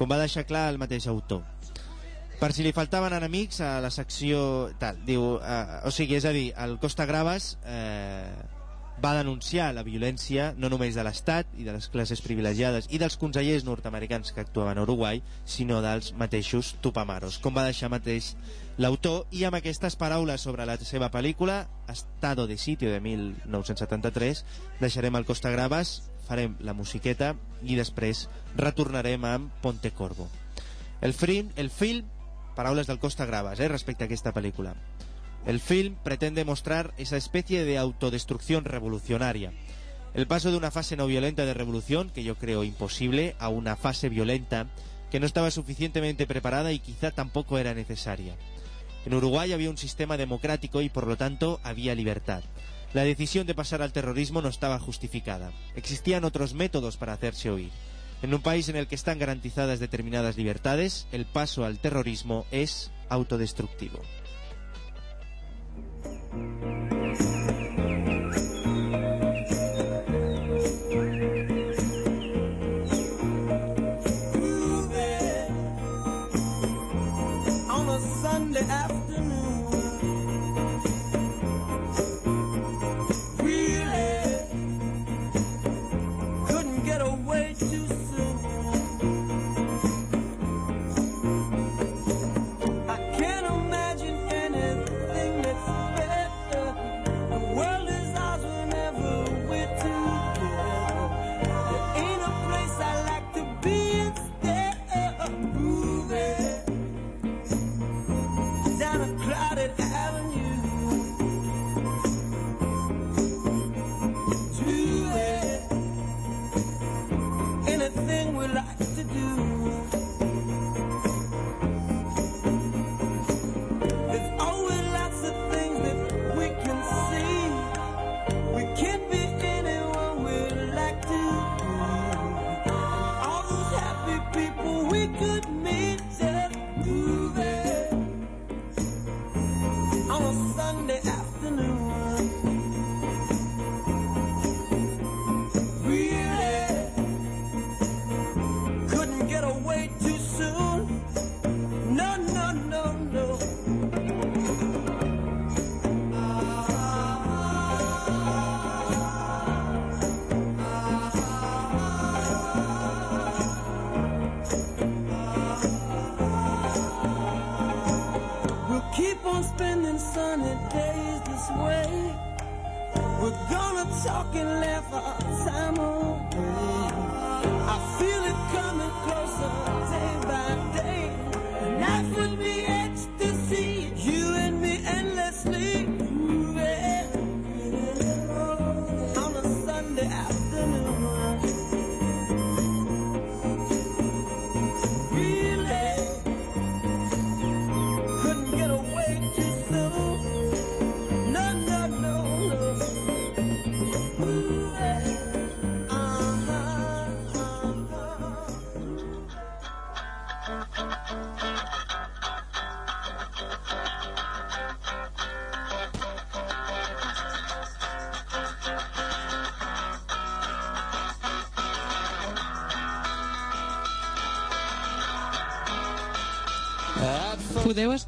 com va deixar clar el mateix autor. Per si li faltaven enemics a la secció... Tal, diu, eh, o sigui, és a dir, el Costa Graves eh, va denunciar la violència no només de l'Estat i de les classes privilegiades i dels consellers nord-americans que actuaven a Uruguai, sinó dels mateixos tupamaros, com va deixar mateix l'autor, i amb aquestes paraules sobre la seva pel·lícula, Estado de Sitio de 1973, deixarem el Costa Graves, farem la musiqueta i després retornarem amb Ponte Corvo. El film, el film paraules del Costa Graves eh, respecte a aquesta pel·lícula. El film pretende mostrar esa especie de autodestrucción revolucionaria. El paso de una fase no violenta de revolución, que yo creo imposible, a una fase violenta que no estaba suficientemente preparada y quizá tampoco era necesaria. En Uruguay había un sistema democrático y por lo tanto había libertad. La decisión de pasar al terrorismo no estaba justificada. Existían otros métodos para hacerse oír. En un país en el que están garantizadas determinadas libertades, el paso al terrorismo es autodestructivo.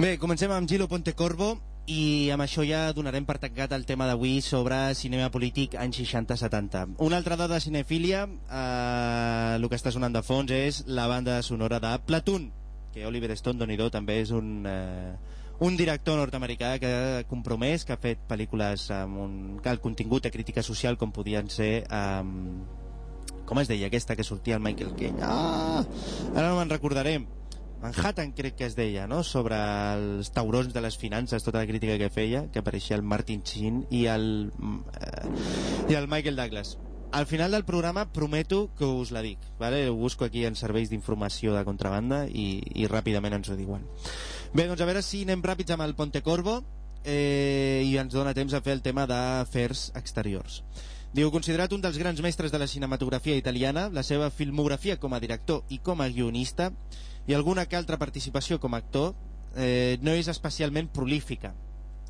Bé, comencem amb Gilo Pontecorvo i amb això ja donarem per tancat el tema d'avui sobre cinema polític anys 60-70. Una altra dada de cinefília, eh, el que està sonant de fons és la banda sonora de Platoon, que Oliver Stone, Donidó, també és un, eh, un director nord-americà que ha compromès, que ha fet pel·lícules amb un, el contingut de crítica social com podien ser... Um, com es deia aquesta que sortia el Michael Caine? Ah, ara no me'n recordaré. Manhattan crec que es deia, no? sobre els taurons de les finances, tota la crítica que feia, que apareixia el Martin Sheen i el, eh, i el Michael Douglas. Al final del programa prometo que us la dic, vale? ho busco aquí en serveis d'informació de contrabanda i, i ràpidament ens ho diuen. Bé, doncs a veure si anem ràpids amb el Pontecorvo eh, i ens dona temps a fer el tema d'afers exteriors. Diu, considerat un dels grans mestres de la cinematografia italiana, la seva filmografia com a director i com a guionista i alguna que altra participació com a actor eh, no és especialment prolífica.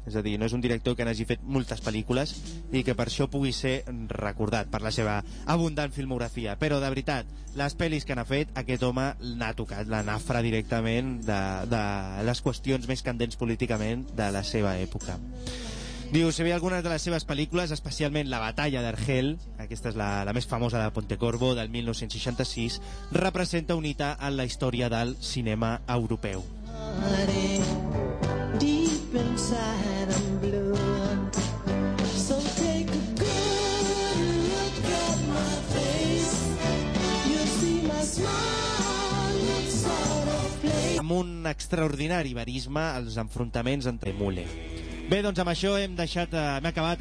És a dir, no és un director que n'hagi fet moltes pel·lícules i que per això pugui ser recordat per la seva abundant filmografia. Però, de veritat, les pel·lis que n'ha fet, aquest home n'ha tocat la nafra directament de, de les qüestions més candents políticament de la seva època. Diu, se ve algunes de les seves pel·lícules, especialment La batalla d'Argel, aquesta és la, la més famosa de Pontecorvo, del 1966, representa un hita en la història del cinema europeu. Honey, deep inside I'm blue. So take a good look at my face. You'll see my smile looks out of place. Amb un extraordinari verisme als enfrontaments entre Mule. Bé, doncs amb això hem deixat... Eh, hem acabat